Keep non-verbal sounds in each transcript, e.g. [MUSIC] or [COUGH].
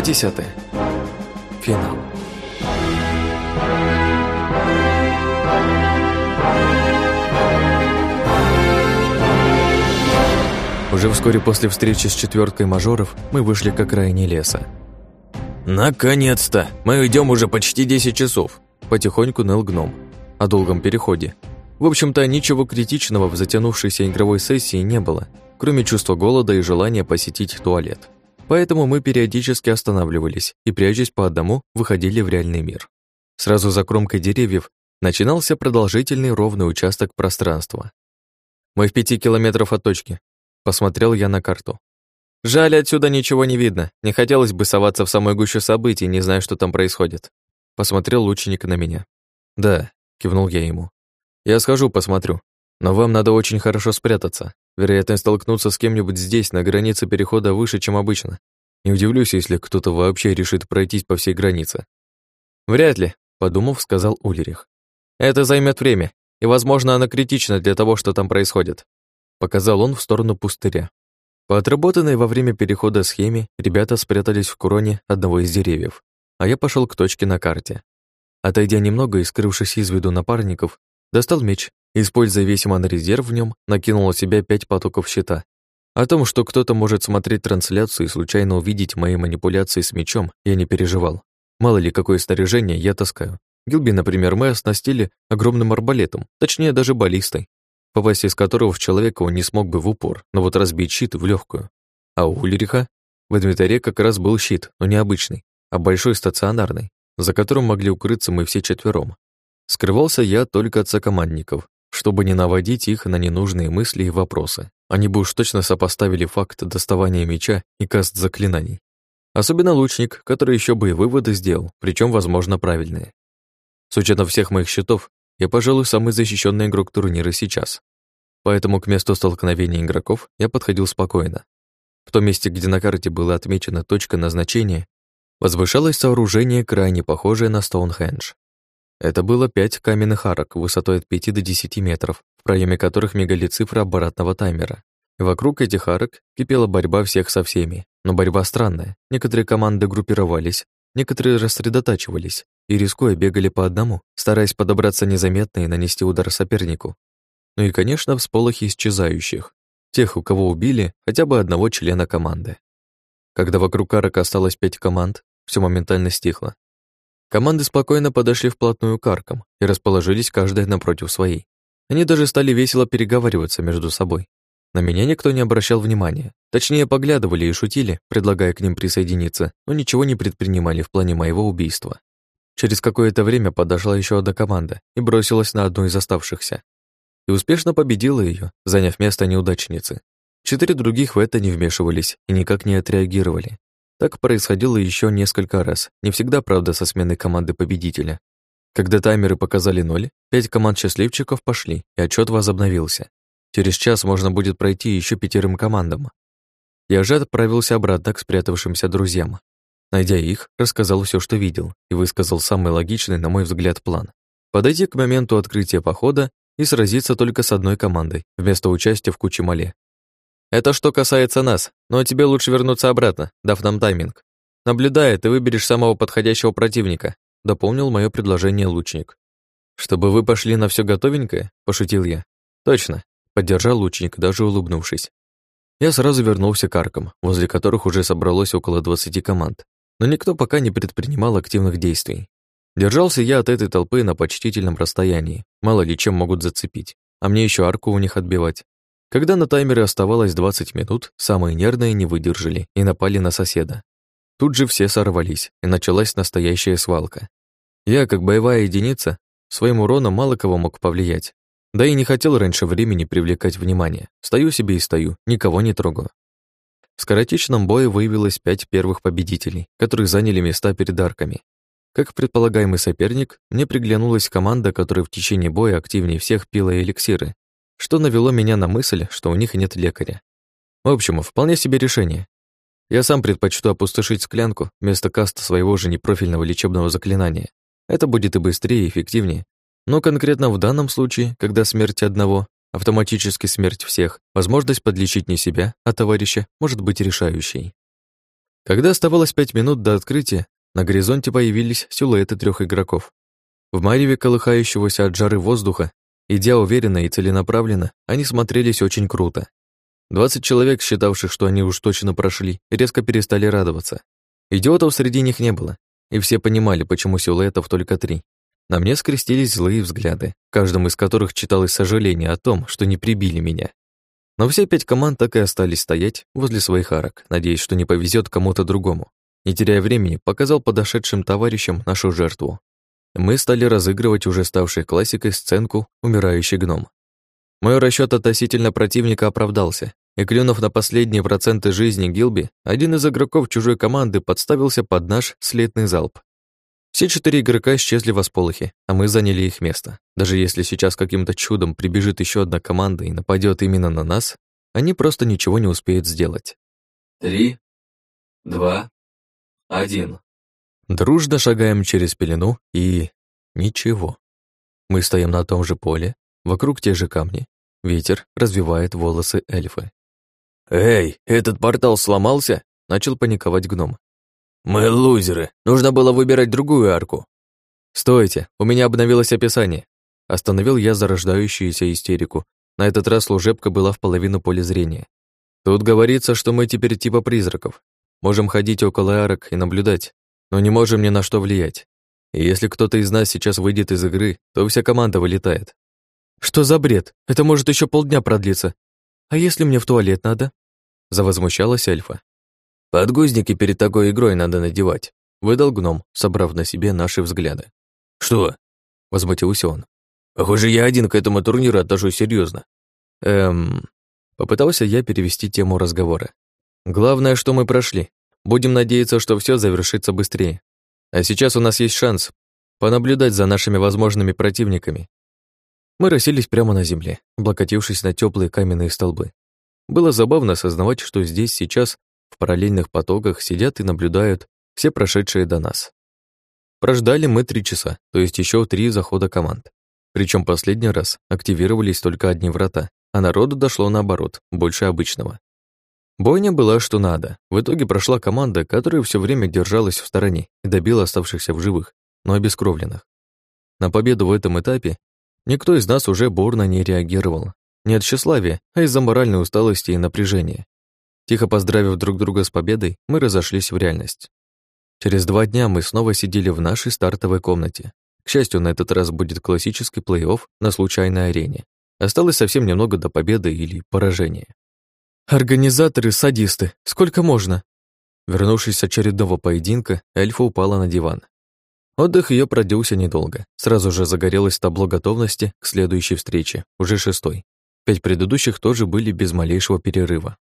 Глава 10. Финал. Уже вскоре после встречи с четверкой мажоров мы вышли к окраине леса. «Наконец-то! Мы идем уже почти 10 часов!» Потихоньку ныл гном. О долгом переходе. В общем-то, ничего критичного в затянувшейся игровой сессии не было, кроме чувства голода и желания посетить туалет. Поэтому мы периодически останавливались и, прячась по одному, выходили в реальный мир. Сразу за кромкой деревьев начинался продолжительный ровный участок пространства. Мы в пяти километров от точки. Посмотрел я на карту. Жаль, отсюда ничего не видно. Не хотелось бы соваться в самой гущу событий, не зная, что там происходит. Посмотрел лучник на меня. Да, кивнул я ему. Я схожу, посмотрю. Но вам надо очень хорошо спрятаться. Вероятность столкнуться с кем-нибудь здесь, на границе перехода, выше, чем обычно. Не удивлюсь, если кто-то вообще решит пройтись по всей границе. Вряд ли, подумав, сказал Ульрих. Это займет время, и, возможно, оно критично для того, что там происходит. Показал он в сторону пустыря. По отработанной во время перехода схеме ребята спрятались в кроне одного из деревьев, а я пошел к точке на карте. Отойдя немного и скрывшись из виду напарников, достал меч Используя весь ман-резерв в нем, накинул на себя пять потоков щита. О том, что кто-то может смотреть трансляцию и случайно увидеть мои манипуляции с мечом, я не переживал. Мало ли, какое снаряжение я таскаю. Гилби, например, мы оснастили огромным арбалетом, точнее, даже баллистой, попасть из которого в человека он не смог бы в упор, но вот разбить щит в легкую. А у Ульриха в инвентаре как раз был щит, но не обычный, а большой стационарный, за которым могли укрыться мы все четвером. Скрывался я только от сокомандников, чтобы не наводить их на ненужные мысли и вопросы. Они бы уж точно сопоставили факт доставания меча и каст заклинаний. Особенно лучник, который еще бы и выводы сделал, причем, возможно, правильные. С учетом всех моих счетов, я, пожалуй, самый защищенный игрок турнира сейчас. Поэтому к месту столкновения игроков я подходил спокойно. В том месте, где на карте была отмечена точка назначения, возвышалось сооружение, крайне похожее на Стоунхендж. Это было пять каменных арок высотой от 5 до 10 метров, в проеме которых мигали цифры обратного таймера. Вокруг этих арок кипела борьба всех со всеми. Но борьба странная. Некоторые команды группировались, некоторые рассредотачивались и, рискуя, бегали по одному, стараясь подобраться незаметно и нанести удар сопернику. Ну и, конечно, всполохи исчезающих. Тех, у кого убили хотя бы одного члена команды. Когда вокруг арок осталось пять команд, все моментально стихло. Команды спокойно подошли вплотную к аркам и расположились каждая напротив своей. Они даже стали весело переговариваться между собой. На меня никто не обращал внимания. Точнее, поглядывали и шутили, предлагая к ним присоединиться, но ничего не предпринимали в плане моего убийства. Через какое-то время подошла еще одна команда и бросилась на одну из оставшихся. И успешно победила ее, заняв место неудачницы. Четыре других в это не вмешивались и никак не отреагировали. Так происходило еще несколько раз, не всегда, правда, со сменой команды победителя. Когда таймеры показали ноль, пять команд счастливчиков пошли, и отчет возобновился. Через час можно будет пройти еще пятерым командам. Я же отправился обратно к спрятавшимся друзьям. Найдя их, рассказал все, что видел, и высказал самый логичный, на мой взгляд, план. Подойти к моменту открытия похода и сразиться только с одной командой, вместо участия в куче мале. Это что касается нас, но тебе лучше вернуться обратно, дав нам тайминг. Наблюдая, ты выберешь самого подходящего противника, дополнил мое предложение лучник. Чтобы вы пошли на все готовенькое, пошутил я. Точно, поддержал лучник, даже улыбнувшись. Я сразу вернулся к аркам, возле которых уже собралось около 20 команд, но никто пока не предпринимал активных действий. Держался я от этой толпы на почтительном расстоянии, мало ли чем могут зацепить, а мне еще арку у них отбивать. Когда на таймере оставалось 20 минут, самые нервные не выдержали и напали на соседа. Тут же все сорвались, и началась настоящая свалка. Я, как боевая единица, своим уроном мало кого мог повлиять. Да и не хотел раньше времени привлекать внимание. Стою себе и стою, никого не трогаю. В скоротечном бое выявилось пять первых победителей, которые заняли места перед арками. Как предполагаемый соперник, мне приглянулась команда, которая в течение боя активнее всех пила эликсиры, что навело меня на мысль, что у них нет лекаря. В общем, вполне себе решение. Я сам предпочту опустошить склянку вместо каста своего же непрофильного лечебного заклинания. Это будет и быстрее, и эффективнее. Но конкретно в данном случае, когда смерть одного, автоматически смерть всех, возможность подлечить не себя, а товарища может быть решающей. Когда оставалось пять минут до открытия, на горизонте появились силуэты трех игроков. В мареве колыхающегося от жары воздуха, идя уверенно и целенаправленно, они смотрелись очень круто. Двадцать человек, считавших, что они уж точно прошли, резко перестали радоваться. Идиотов среди них не было, и все понимали, почему силуэтов только три. На мне скрестились злые взгляды, каждым из которых читалось сожаление о том, что не прибили меня. Но все пять команд так и остались стоять возле своих арок, надеясь, что не повезет кому-то другому. Не теряя времени, показал подошедшим товарищам нашу жертву. Мы стали разыгрывать уже ставшей классикой сценку «Умирающий гном». Мой расчет относительно противника оправдался, и клюнув на последние проценты жизни Гилби, один из игроков чужой команды подставился под наш слетный залп. Все четыре игрока исчезли в осполохе, а мы заняли их место. Даже если сейчас каким-то чудом прибежит еще одна команда и нападет именно на нас, они просто ничего не успеют сделать. Три, два, один. Дружно шагаем через пелену и... ничего. Мы стоим на том же поле, вокруг те же камни. Ветер развивает волосы эльфы. «Эй, этот портал сломался?» — начал паниковать гном. «Мы лузеры. Нужно было выбирать другую арку». «Стойте, у меня обновилось описание». Остановил я зарождающуюся истерику. На этот раз служебка была в половину поля зрения. Тут говорится, что мы теперь типа призраков. Можем ходить около арок и наблюдать, но не можем ни на что влиять. И если кто-то из нас сейчас выйдет из игры, то вся команда вылетает. Что за бред? Это может еще полдня продлиться. А если мне в туалет надо? Завозмущалась эльфа. Подгузники перед такой игрой надо надевать, выдал гном, собрав на себе наши взгляды. Что? возмутился он. Похоже, я один к этому турниру отношусь серьезно. Эм, попытался я перевести тему разговора. Главное, что мы прошли. Будем надеяться, что все завершится быстрее. А сейчас у нас есть шанс понаблюдать за нашими возможными противниками. Мы расселись прямо на земле, облокотившись на теплые каменные столбы. Было забавно осознавать, что здесь сейчас в параллельных потоках сидят и наблюдают все прошедшие до нас. Прождали мы три часа, то есть еще три захода команд. Причем последний раз активировались только одни врата, а народу дошло наоборот, больше обычного. Бойня была что надо. В итоге прошла команда, которая все время держалась в стороне и добила оставшихся в живых, но обескровленных. На победу в этом этапе никто из нас уже бурно не реагировал. Не от тщеславия, а из-за моральной усталости и напряжения. Тихо поздравив друг друга с победой, мы разошлись в реальность. Через два дня мы снова сидели в нашей стартовой комнате. К счастью, на этот раз будет классический плей-офф на случайной арене. Осталось совсем немного до победы или поражения. «Организаторы — садисты. Сколько можно?» Вернувшись с очередного поединка, эльфа упала на диван. Отдых ее продлился недолго. Сразу же загорелось табло готовности к следующей встрече, уже шестой. Пять предыдущих тоже были без малейшего перерыва.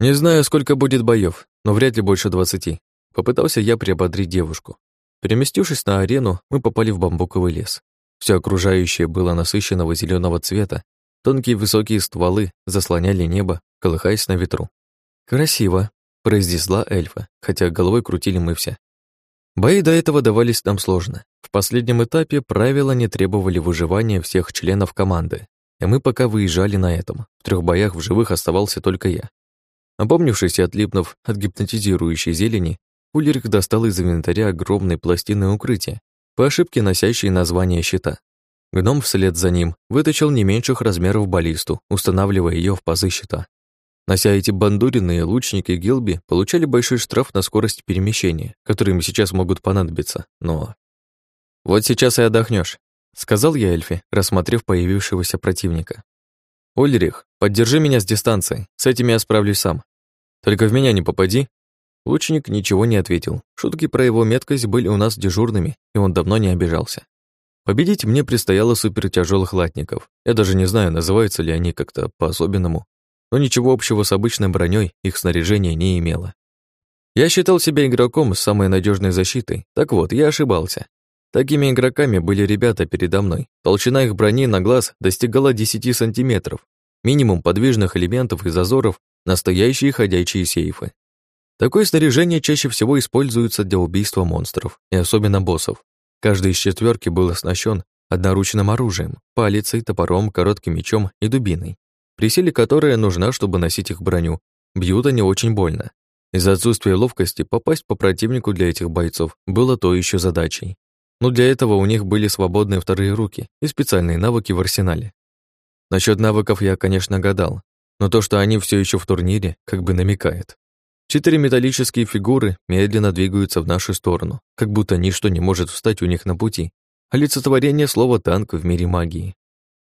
Не знаю, сколько будет боев, но вряд ли больше двадцати. Попытался я приободрить девушку. Переместившись на арену, мы попали в бамбуковый лес. Все окружающее было насыщенного зеленого цвета. Тонкие высокие стволы заслоняли небо, колыхаясь на ветру. «Красиво», — произнесла эльфа, хотя головой крутили мы все. Бои до этого давались нам сложно. В последнем этапе правила не требовали выживания всех членов команды, и мы пока выезжали на этом. В трех боях в живых оставался только я. Опомнившись и отлипнув от гипнотизирующей зелени, Ульрих достал из инвентаря огромной пластины укрытия, по ошибке носящей название щита. Гном вслед за ним вытащил не меньших размеров баллисту, устанавливая ее в пазы щита. Нося эти бандурины, лучники Гилби получали большой штраф на скорость перемещения, которые им сейчас могут понадобиться, но... «Вот сейчас и отдохнешь, сказал я эльфе, рассмотрев появившегося противника. «Ульрих, поддержи меня с дистанции, с этим я справлюсь сам. Только в меня не попади». Лучник ничего не ответил. Шутки про его меткость были у нас дежурными, и он давно не обижался. Победить мне предстояло супертяжелых латников. Я даже не знаю, называются ли они как-то по-особенному, но ничего общего с обычной броней их снаряжение не имело. Я считал себя игроком с самой надежной защитой. Так вот, я ошибался. Такими игроками были ребята передо мной. Толщина их брони на глаз достигала 10 сантиметров. Минимум подвижных элементов и зазоров — настоящие ходячие сейфы. Такое снаряжение чаще всего используется для убийства монстров, и особенно боссов. Каждый из четверки был оснащен одноручным оружием, палицей, топором, коротким мечом и дубиной, при силе которая нужна, чтобы носить их броню. Бьют они очень больно. Из-за отсутствия ловкости попасть по противнику для этих бойцов было то еще задачей. Но для этого у них были свободные вторые руки и специальные навыки в арсенале. Насчет навыков я, конечно, гадал, но то, что они все еще в турнире, как бы намекает. Четыре металлические фигуры медленно двигаются в нашу сторону, как будто ничто не может встать у них на пути. Олицетворение слова «танк» в мире магии.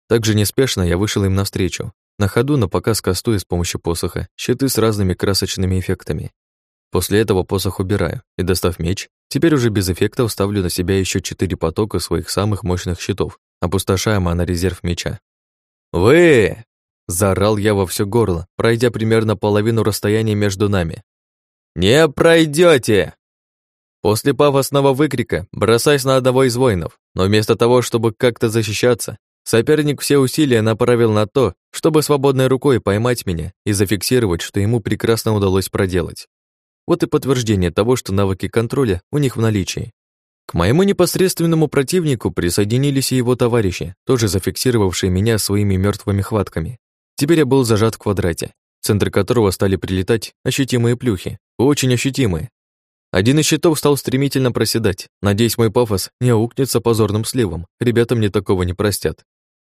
Также неспешно я вышел им навстречу, на ходу на показ кастуя с помощью посоха щиты с разными красочными эффектами. После этого посох убираю и, достав меч, теперь уже без эффектов ставлю на себя еще четыре потока своих самых мощных щитов, опустошая резерв меча. «Вы!» — заорал я во все горло, пройдя примерно половину расстояния между нами. «Не пройдете! После пафосного выкрика бросаясь на одного из воинов, но вместо того, чтобы как-то защищаться, соперник все усилия направил на то, чтобы свободной рукой поймать меня и зафиксировать, что ему прекрасно удалось проделать. Вот и подтверждение того, что навыки контроля у них в наличии. К моему непосредственному противнику присоединились и его товарищи, тоже зафиксировавшие меня своими мертвыми хватками. Теперь я был зажат в квадрате, центр которого стали прилетать ощутимые плюхи, очень ощутимые. Один из щитов стал стремительно проседать. Надеюсь, мой пафос не аукнется позорным сливом. Ребята мне такого не простят.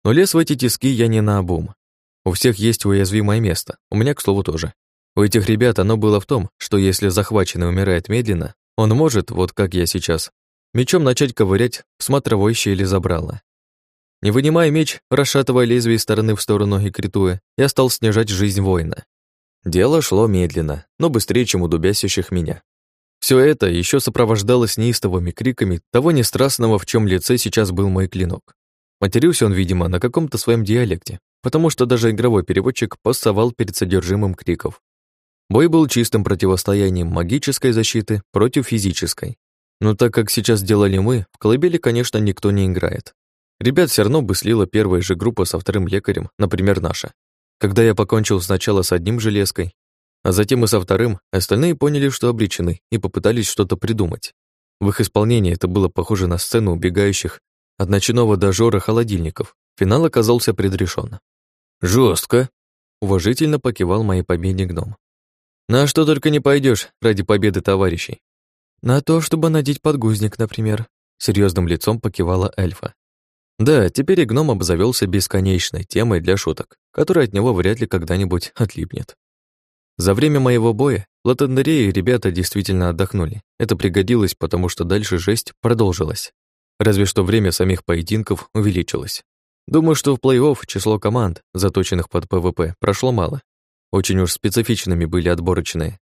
Но лез в эти тиски я не наобум. У всех есть уязвимое место. У меня, к слову, тоже. У этих ребят оно было в том, что если захваченный умирает медленно, он может, вот как я сейчас, мечом начать ковырять в смотровой щели забрала. Не вынимая меч, расшатывая лезвие из стороны в сторону и критуя, я стал снижать жизнь воина. Дело шло медленно, но быстрее, чем у дубясящих меня. Все это еще сопровождалось неистовыми криками того нестрастного, в чем лице сейчас был мой клинок. Матерился он, видимо, на каком-то своем диалекте, потому что даже игровой переводчик пассовал перед содержимым криков. Бой был чистым противостоянием магической защиты против физической. Но так как сейчас делали мы, в колыбели, конечно, никто не играет. Ребят все равно бы слила первая же группа со вторым лекарем, например, наша. Когда я покончил сначала с одним железкой, а затем и со вторым, остальные поняли, что обречены, и попытались что-то придумать. В их исполнении это было похоже на сцену убегающих от ночного дожора холодильников. Финал оказался предрешен. Жестко, уважительно покивал моей победе гном. На что только не пойдешь ради победы товарищей. На то, чтобы надеть подгузник, например, серьезным лицом покивала эльфа. Да, теперь и гном обзавелся бесконечной темой для шуток, которая от него вряд ли когда-нибудь отлипнет. За время моего боя в Латандарее ребята действительно отдохнули. Это пригодилось, потому что дальше жесть продолжилась. Разве что время самих поединков увеличилось. Думаю, что в плей-офф число команд, заточенных под ПВП, прошло мало. Очень уж специфичными были отборочные.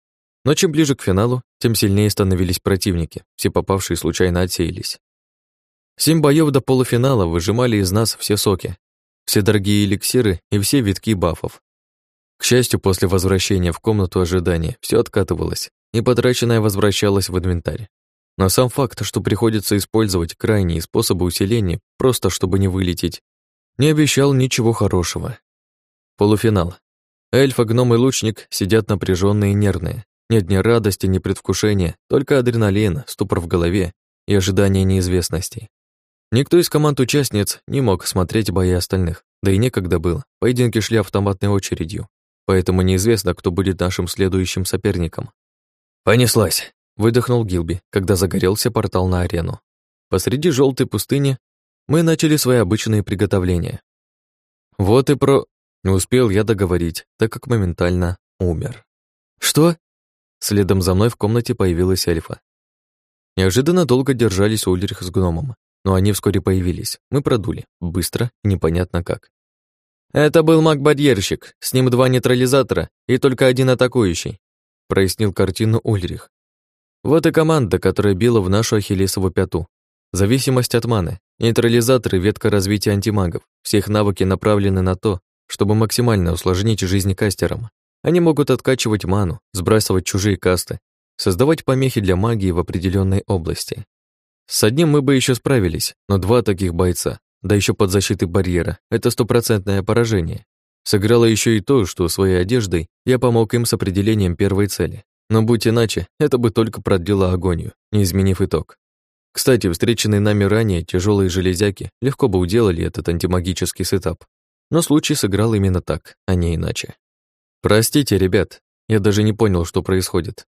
Но чем ближе к финалу, тем сильнее становились противники, все попавшие случайно отсеялись. Семь боев до полуфинала выжимали из нас все соки, все дорогие эликсиры и все витки бафов. К счастью, после возвращения в комнату ожидания все откатывалось, и потраченное возвращалось в инвентарь. Но сам факт, что приходится использовать крайние способы усиления, просто чтобы не вылететь, не обещал ничего хорошего. Полуфинал. Эльфа, гном и лучник сидят напряженные и нервные. Нет ни радости, ни предвкушения, только адреналин, ступор в голове и ожидание неизвестностей. Никто из команд-участниц не мог смотреть бои остальных, да и некогда было. Поединки шли автоматной очередью, поэтому неизвестно, кто будет нашим следующим соперником. «Понеслась!» — выдохнул Гилби, когда загорелся портал на арену. Посреди желтой пустыни мы начали свои обычные приготовления. Вот и про... Не успел я договорить, так как моментально умер. «Что?» Следом за мной в комнате появилась эльфа. Неожиданно долго держались Ульрих с гномом, но они вскоре появились. Мы продули. Быстро, непонятно как. «Это был маг-барьерщик, с ним два нейтрализатора и только один атакующий», прояснил картину Ульрих. Вот и команда, которая била в нашу ахиллесову пяту. Зависимость от маны, нейтрализаторы — ветка развития антимагов. Все их навыки направлены на то, чтобы максимально усложнить жизнь кастерам. Они могут откачивать ману, сбрасывать чужие касты, создавать помехи для магии в определенной области. С одним мы бы еще справились, но два таких бойца, да еще под защитой барьера, это стопроцентное поражение. Сыграло еще и то, что своей одеждой я помог им с определением первой цели. Но будь иначе, это бы только продлило агонию, не изменив итог. Кстати, встреченные нами ранее тяжелые железяки легко бы уделали этот антимагический сетап, но случай сыграл именно так, а не иначе. «Простите, ребят», Я даже не понял, что происходит.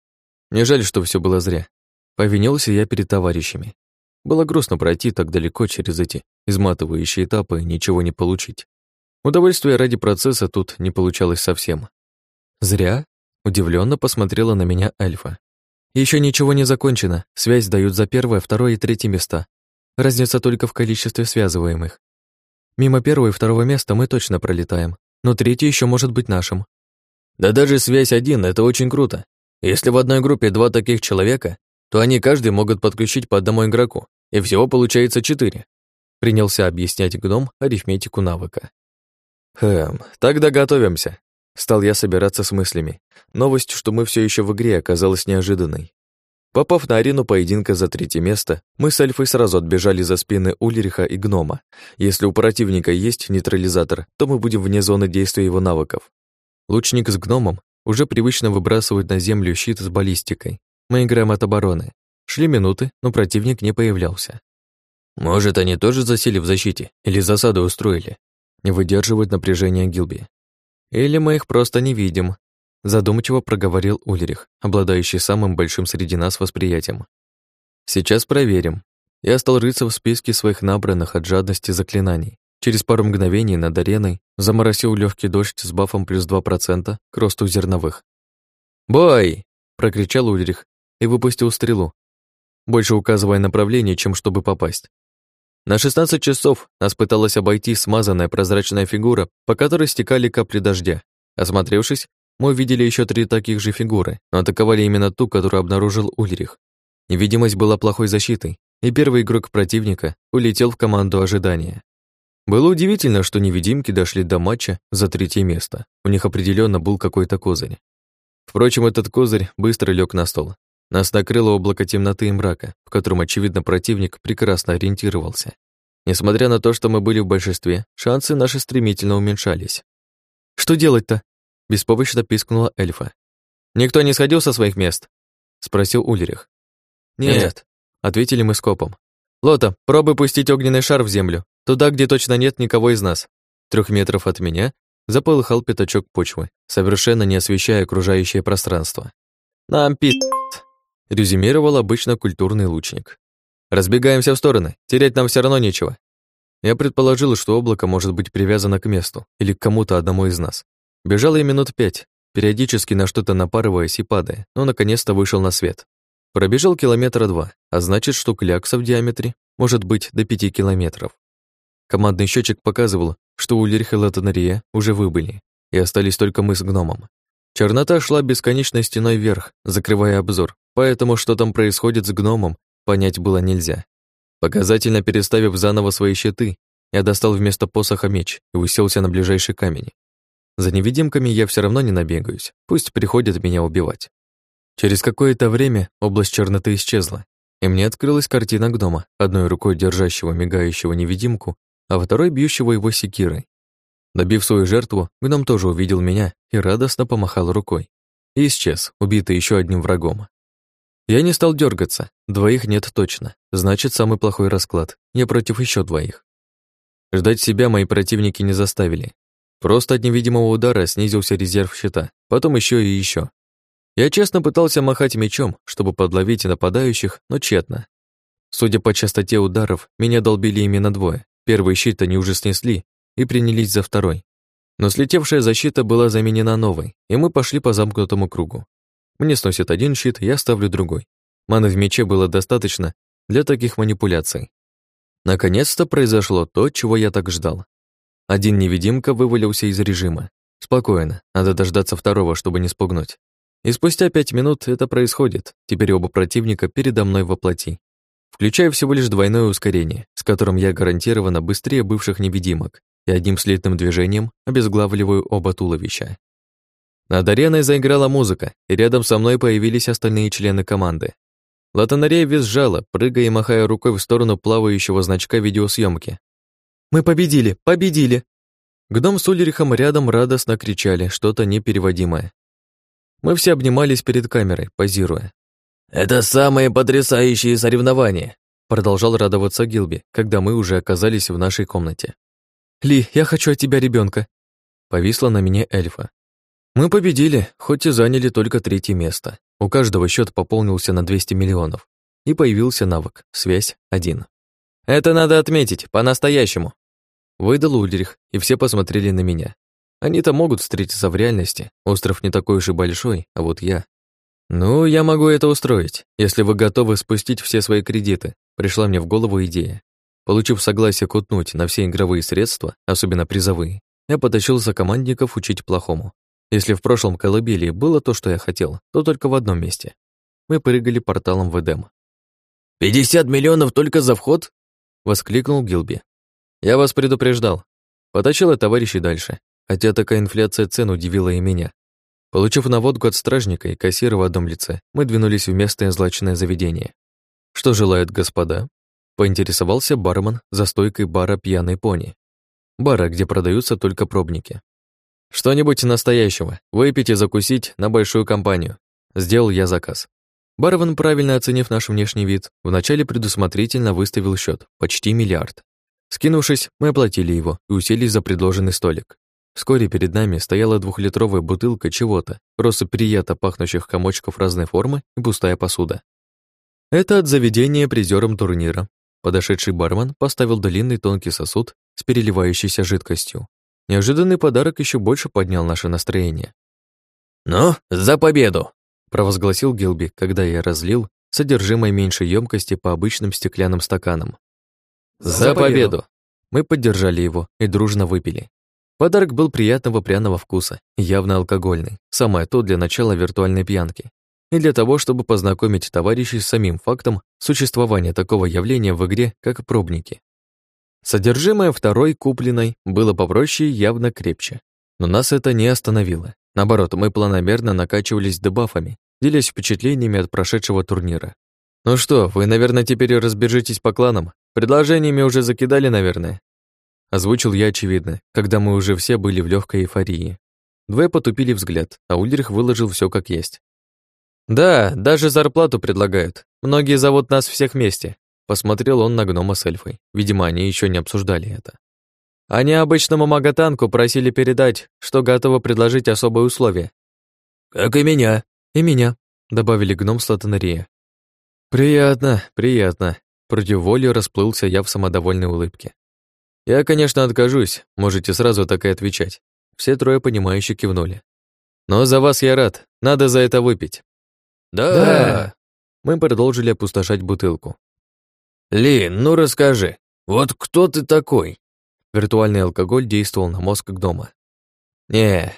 Мне жаль, что все было зря. Повинился я перед товарищами. Было грустно пройти так далеко через эти изматывающие этапы и ничего не получить. Удовольствия ради процесса тут не получалось совсем. Зря? Удивленно посмотрела на меня Альфа. Еще ничего не закончено. Связь дают за первое, второе и третье места. Разница только в количестве связываемых. Мимо первого и второго места мы точно пролетаем, но третий еще может быть нашим. Да даже связь один — это очень круто. Если в одной группе два таких человека, то они каждый могут подключить по одному игроку, и всего получается четыре. Принялся объяснять гном арифметику навыка. Хм, тогда готовимся. Стал я собираться с мыслями. Новость, что мы все еще в игре, оказалась неожиданной. Попав на арену поединка за третье место, мы с Альфой сразу отбежали за спины Ульриха и Гнома. Если у противника есть нейтрализатор, то мы будем вне зоны действия его навыков. Лучник с Гномом уже привычно выбрасывают на землю щит с баллистикой. Мы играем от обороны. Шли минуты, но противник не появлялся. «Может, они тоже засели в защите или засаду устроили?» Не выдерживает напряжения Гилби. «Или мы их просто не видим», задумчиво проговорил Ульрих, обладающий самым большим среди нас восприятием. «Сейчас проверим». Я стал рыться в списке своих набранных от жадности заклинаний. Через пару мгновений над ареной заморосил легкий дождь с бафом плюс 2% к росту зерновых. «Бой!» — прокричал Ульрих и выпустил стрелу, больше указывая направление, чем чтобы попасть. На 16 часов нас пыталась обойти смазанная прозрачная фигура, по которой стекали капли дождя. Осмотревшись, мы увидели еще три таких же фигуры, но атаковали именно ту, которую обнаружил Ульрих. Невидимость была плохой защитой, и первый игрок противника улетел в команду ожидания. Было удивительно, что невидимки дошли до матча за третье место. У них определенно был какой-то козырь. Впрочем, этот козырь быстро лег на стол. Нас накрыло облако темноты и мрака, в котором, очевидно, противник прекрасно ориентировался. Несмотря на то, что мы были в большинстве, шансы наши стремительно уменьшались. «Что делать-то?» — беспомощно пискнула эльфа. «Никто не сходил со своих мест?» — спросил Ульрих. «Нет», Нет — ответили мы скопом. «Лота, пробуй пустить огненный шар в землю, туда, где точно нет никого из нас». Трех метров от меня заполыхал пятачок почвы, совершенно не освещая окружающее пространство. «Нам пи***», — резюмировал обычно культурный лучник. «Разбегаемся в стороны, терять нам все равно нечего». Я предположил, что облако может быть привязано к месту или к кому-то одному из нас. Бежал я минут пять, периодически на что-то напарываясь и падая, но наконец-то вышел на свет. Пробежал километра два, а значит, что клякса в диаметре может быть до пяти километров. Командный счетчик показывал, что Ульрих и Латанария уже выбыли, и остались только мы с гномом. Чернота шла бесконечной стеной вверх, закрывая обзор, поэтому что там происходит с гномом, понять было нельзя. Показательно переставив заново свои щиты, я достал вместо посоха меч и уселся на ближайший камень. За невидимками я все равно не набегаюсь, пусть приходят меня убивать. Через какое-то время область черноты исчезла, и мне открылась картина гнома, одной рукой держащего мигающего невидимку, а второй бьющего его секирой. Добив свою жертву, гном тоже увидел меня и радостно помахал рукой. И исчез, убитый еще одним врагом. Я не стал дергаться, двоих нет точно, значит, самый плохой расклад, я против еще двоих. Ждать себя мои противники не заставили, Просто от невидимого удара снизился резерв щита, потом еще и еще. Я честно пытался махать мечом, чтобы подловить нападающих, но тщетно. Судя по частоте ударов, меня долбили именно двое. Первый щит они уже снесли и принялись за второй. Но слетевшая защита была заменена новой, и мы пошли по замкнутому кругу. Мне сносит один щит, я ставлю другой. Маны в мече было достаточно для таких манипуляций. Наконец-то произошло то, чего я так ждал. Один невидимка вывалился из режима. Спокойно, надо дождаться второго, чтобы не спугнуть. И спустя пять минут это происходит. Теперь оба противника передо мной воплоти. Включаю всего лишь двойное ускорение, с которым я гарантированно быстрее бывших невидимок, и одним слитным движением обезглавливаю оба туловища. Над ареной заиграла музыка, и рядом со мной появились остальные члены команды. Латанария визжала, прыгая и махая рукой в сторону плавающего значка видеосъемки, мы победили! Победили!» Гном с Ульрихом рядом радостно кричали что-то непереводимое. Мы все обнимались перед камерой, позируя. «Это самые потрясающие соревнования!» Продолжал радоваться Гилби, когда мы уже оказались в нашей комнате. «Ли, я хочу от тебя ребенка. Повисла на меня эльфа. Мы победили, хоть и заняли только третье место. У каждого счет пополнился на 200 миллионов. И появился навык «Связь 1». «Это надо отметить, по-настоящему», — выдал Ульрих, и все посмотрели на меня. Они-то могут встретиться в реальности, остров не такой уж и большой, а вот я... Ну, я могу это устроить, если вы готовы спустить все свои кредиты, пришла мне в голову идея. Получив согласие кутнуть на все игровые средства, особенно призовые, я потащился командников учить плохому. Если в прошлом колыбели было то, что я хотел, то только в одном месте. Мы прыгали порталом в Эдем. «Пятьдесят миллионов только за вход?» — воскликнул Гилби. «Я вас предупреждал». Потащил я товарищей дальше, хотя такая инфляция цен удивила и меня. Получив наводку от стражника и кассира в одном лице, мы двинулись в местное злачное заведение. «Что желают господа?» — поинтересовался бармен за стойкой бара «Пьяный пони». Бара, где продаются только пробники. «Что-нибудь настоящего. Выпить и закусить на большую компанию». Сделал я заказ. Бармен, правильно оценив наш внешний вид, вначале предусмотрительно выставил счет почти миллиард. Скинувшись, мы оплатили его и уселись за предложенный столик. Вскоре перед нами стояла двухлитровая бутылка чего-то, просто приятно пахнущих комочков разной формы и пустая посуда. Это от заведения призером турнира. Подошедший бармен поставил длинный тонкий сосуд с переливающейся жидкостью. Неожиданный подарок еще больше поднял наше настроение. «Ну, за победу!» — провозгласил Гилби, когда я разлил содержимое меньшей емкости по обычным стеклянным стаканам. «За победу!» Мы поддержали его и дружно выпили. Подарок был приятного пряного вкуса, явно алкогольный, самое то для начала виртуальной пьянки. И для того, чтобы познакомить товарищей с самим фактом существования такого явления в игре, как пробники. Содержимое второй купленной было попроще и явно крепче. Но нас это не остановило. Наоборот, мы планомерно накачивались дебафами, делясь впечатлениями от прошедшего турнира. «Ну что, вы, наверное, теперь разбежитесь по кланам? Предложениями уже закидали, наверное?» Озвучил я очевидно, когда мы уже все были в легкой эйфории. Двое потупили взгляд, а Ульрих выложил все как есть. «Да, даже зарплату предлагают. Многие зовут нас всех вместе. Посмотрел он на гнома с эльфой. Видимо, они еще не обсуждали это. Они обычному магатанку просили передать, что готовы предложить особые условия. «Как и меня». «И меня», — добавили гном с латанария. «Приятно, приятно», — против воли расплылся я в самодовольной улыбке. «Я, конечно, откажусь, можете сразу так и отвечать». Все трое понимающе кивнули. «Но за вас я рад, надо за это выпить». «Да!», да. Мы продолжили опустошать бутылку. «Лин, ну расскажи, вот кто ты такой?» Виртуальный алкоголь действовал на мозг дома. не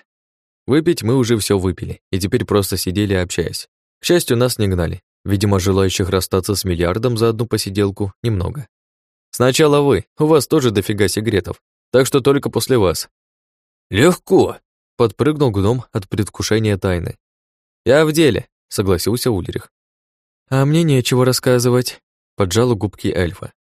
Выпить мы уже все выпили, и теперь просто сидели, общаясь. К счастью, нас не гнали. Видимо, желающих расстаться с миллиардом за одну посиделку немного. Сначала вы, у вас тоже дофига секретов, так что только после вас. Легко, подпрыгнул гном от предвкушения тайны. Я в деле, согласился Ульрих. А мне нечего рассказывать, поджала губки эльфа.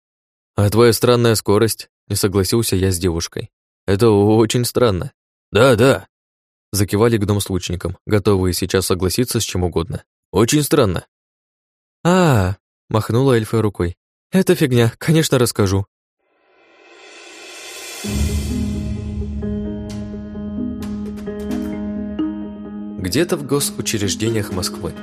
«А твоя странная скорость?» — не согласился я с девушкой. «Это очень странно». «Да, да», — закивали гном с лучником, готовые сейчас согласиться с чем угодно. «Очень странно». А, -а, -а махнула эльфа рукой. «Это фигня, конечно, расскажу». Где-то в госучреждениях Москвы.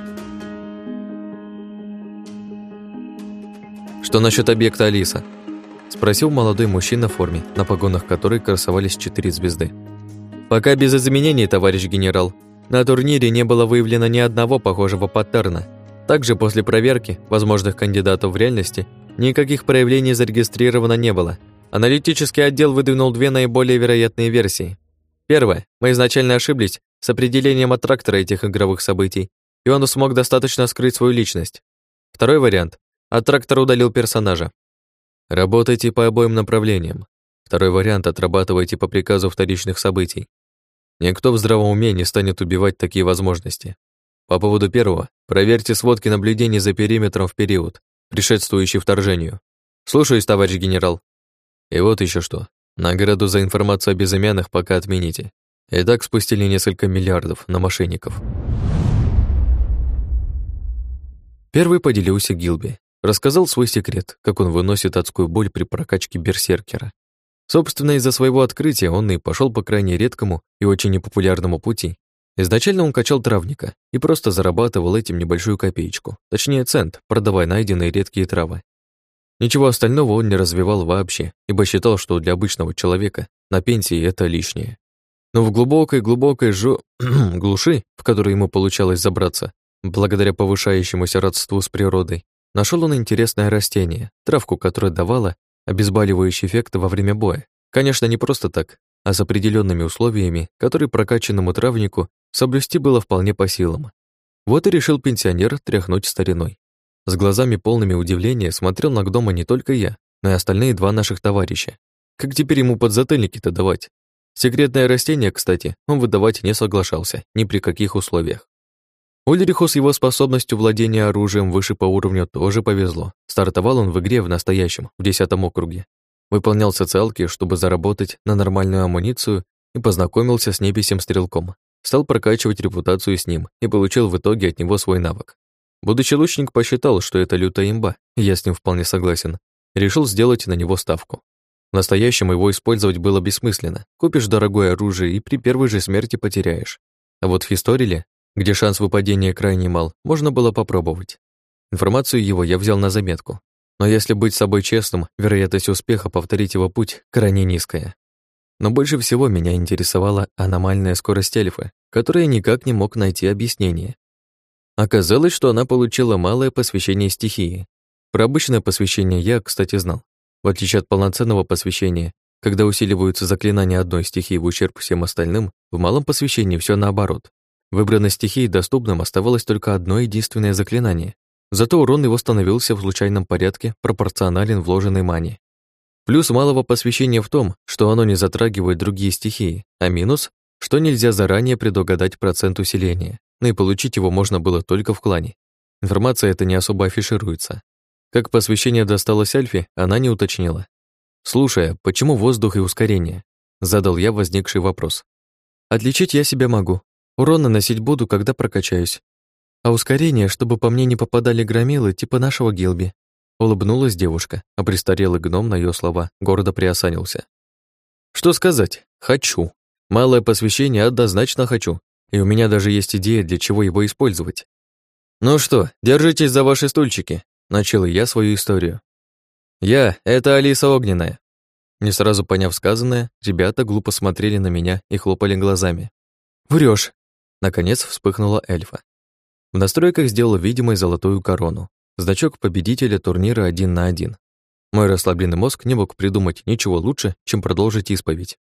«Что насчет объекта Алиса?» – спросил молодой мужчина в форме, на погонах которой красовались четыре звезды. «Пока без изменений, товарищ генерал. На турнире не было выявлено ни одного похожего паттерна. Также после проверки возможных кандидатов в реальности никаких проявлений зарегистрировано не было. Аналитический отдел выдвинул две наиболее вероятные версии. Первое. Мы изначально ошиблись с определением аттрактора этих игровых событий, и он смог достаточно скрыть свою личность. Второй вариант а трактор удалил персонажа. Работайте по обоим направлениям. Второй вариант отрабатывайте по приказу вторичных событий. Никто в здравом уме не станет убивать такие возможности. По поводу первого, проверьте сводки наблюдений за периметром в период, предшествующий вторжению. Слушаюсь, товарищ генерал. И вот еще что. Награду за информацию о безымянных пока отмените. И так спустили несколько миллиардов на мошенников. Первый поделился Гилби. Рассказал свой секрет, как он выносит адскую боль при прокачке берсеркера. Собственно, из-за своего открытия он и пошел по крайне редкому и очень непопулярному пути Изначально он качал травника и просто зарабатывал этим небольшую копеечку, точнее цент, продавая найденные редкие травы. Ничего остального он не развивал вообще, ибо считал, что для обычного человека на пенсии это лишнее. Но в глубокой-глубокой жо... [CLEARS THROAT] глуши, в которой ему получалось забраться, благодаря повышающемуся родству с природой, нашел он интересное растение, травку, которая давала обезболивающий эффект во время боя. Конечно, не просто так, а с определенными условиями, которые прокачанному травнику соблюсти было вполне по силам. Вот и решил пенсионер тряхнуть стариной. С глазами полными удивления смотрел на Гдома не только я, но и остальные два наших товарища. Как теперь ему подзатыльники-то давать? Секретное растение, кстати, он выдавать не соглашался, ни при каких условиях. Ульриху с его способностью владения оружием выше по уровню тоже повезло. Стартовал он в игре в настоящем, в десятом округе. Выполнял социалки, чтобы заработать на нормальную амуницию и познакомился с неписем-стрелком. Стал прокачивать репутацию с ним и получил в итоге от него свой навык. Будущий лучник посчитал, что это лютая имба, я с ним вполне согласен. Решил сделать на него ставку. Настоящем его использовать было бессмысленно. Купишь дорогое оружие и при первой же смерти потеряешь. А вот в Хисториле, где шанс выпадения крайне мал, можно было попробовать. Информацию его я взял на заметку. Но если быть собой честным, вероятность успеха повторить его путь крайне низкая. Но больше всего меня интересовала аномальная скорость эльфа, которая никак не мог найти объяснение. Оказалось, что она получила малое посвящение стихии. Про обычное посвящение я, кстати, знал. В отличие от полноценного посвящения, когда усиливаются заклинания одной стихии в ущерб всем остальным, в малом посвящении все наоборот. Выбранной стихии доступным оставалось только одно единственное заклинание. Зато урон его становился в случайном порядке пропорционален вложенной мане. Плюс малого посвящения в том, что оно не затрагивает другие стихии, а минус, что нельзя заранее предугадать процент усиления, но и получить его можно было только в клане. Информация эта не особо афишируется. Как посвящение досталось Альфе, она не уточнила. «Слушай, почему воздух и ускорение?» Задал я возникший вопрос. «Отличить я себя могу. Урон наносить буду, когда прокачаюсь. А ускорение, чтобы по мне не попадали громилы типа нашего Гилби». Улыбнулась девушка, а престарелый гном на ее слова гордо приосанился. «Что сказать? Хочу. Малое посвящение однозначно хочу, и у меня даже есть идея, для чего его использовать. Ну что, держитесь за ваши стульчики, Начал я свою историю. «Я — это Алиса Огненная». Не сразу поняв сказанное, ребята глупо смотрели на меня и хлопали глазами. Врешь! Наконец вспыхнула эльфа. В настройках сделала видимой золотую корону, значок победителя турнира один на один. Мой расслабленный мозг не мог придумать ничего лучше, чем продолжить исповедь.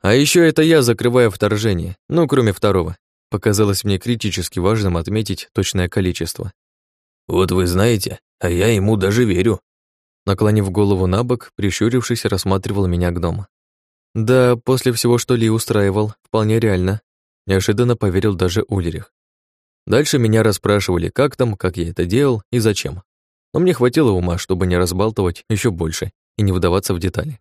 А еще это я закрываю вторжение, ну, кроме второго. Показалось мне критически важным отметить точное количество. «Вот вы знаете, а я ему даже верю». Наклонив голову на бок, прищурившись, рассматривал меня гном. Да, после всего, что Ли устраивал, вполне реально. Неожиданно поверил даже Ульрих. Дальше меня расспрашивали, как там, как я это делал и зачем. Но мне хватило ума, чтобы не разбалтывать еще больше и не выдаваться в детали.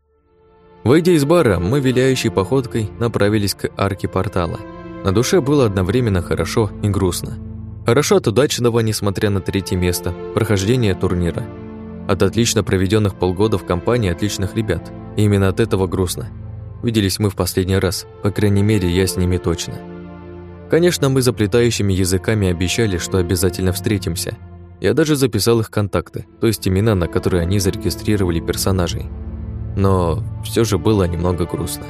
Выйдя из бара, мы виляющей походкой направились к арке портала. На душе было одновременно хорошо и грустно. Хорошо от удачного, несмотря на третье место, прохождения турнира. От отлично проведенных полгода в компании отличных ребят. И именно от этого грустно. Виделись мы в последний раз, по крайней мере, я с ними точно. Конечно, мы заплетающими языками обещали, что обязательно встретимся. Я даже записал их контакты, то есть имена, на которые они зарегистрировали персонажей. Но все же было немного грустно.